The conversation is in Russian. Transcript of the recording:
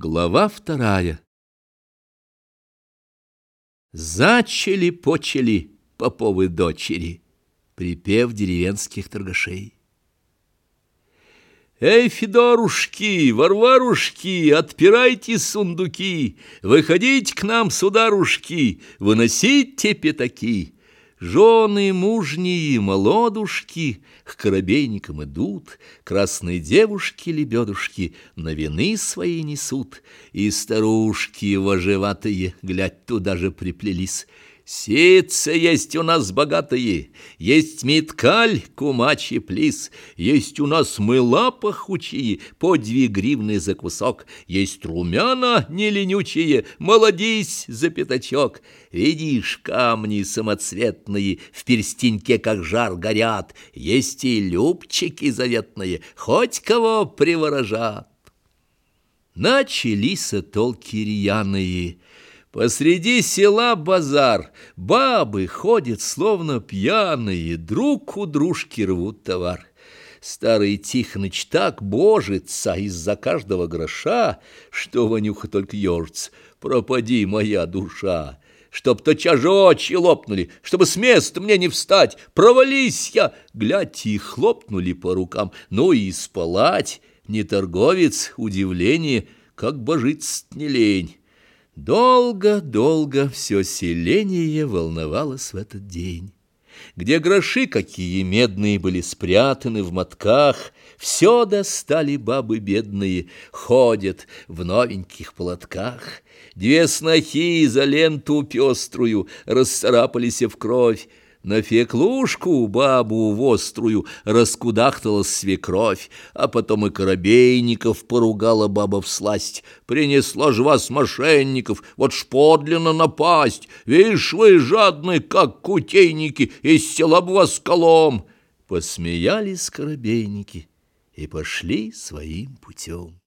Глава вторая Зачели-почели поповы дочери, Припев деревенских торгашей. Эй, Федорушки, Варварушки, отпирайте сундуки, Выходите к нам, сударушки, выносите пятаки. Жены мужние, молодушки К коробейникам идут, Красные девушки-лебедушки На вины свои несут, И старушки вожеватые, Глядь, туда же приплелись, Ситцы есть у нас богатые, Есть меткаль, кумачи плис, Есть у нас мыла пахучие, По две гривны за кусок, Есть румяна неленючие, Молодись за пятачок. Видишь, камни самоцветные В перстеньке, как жар, горят, Есть и любчики заветные, Хоть кого приворожат. Начались толки рьяные — Посреди села базар, бабы ходят, словно пьяные, друг у дружки рвут товар. Старый Тихоныч так божится из-за каждого гроша, что Ванюха только ежится. Пропади, моя душа! Чтоб то чажочи лопнули, чтобы с места мне не встать, провались я, глядь, и хлопнули по рукам, ну и спалать, не торговец, удивление, как божиться не лень. Долго-долго все селение волновалось в этот день. Где гроши какие медные были спрятаны в мотках, Все достали бабы бедные, ходят в новеньких платках. Две снохи за ленту пеструю расцарапались в кровь, на феклушку бабу вострую раскудахтала свекровь, а потом и коробейников поругала баба всласть. Принесла ж вас мошенников, вот ж напасть. Вишь вы жадны, как кутейники, из села б вас колом. Посмеялись коробейники и пошли своим путем.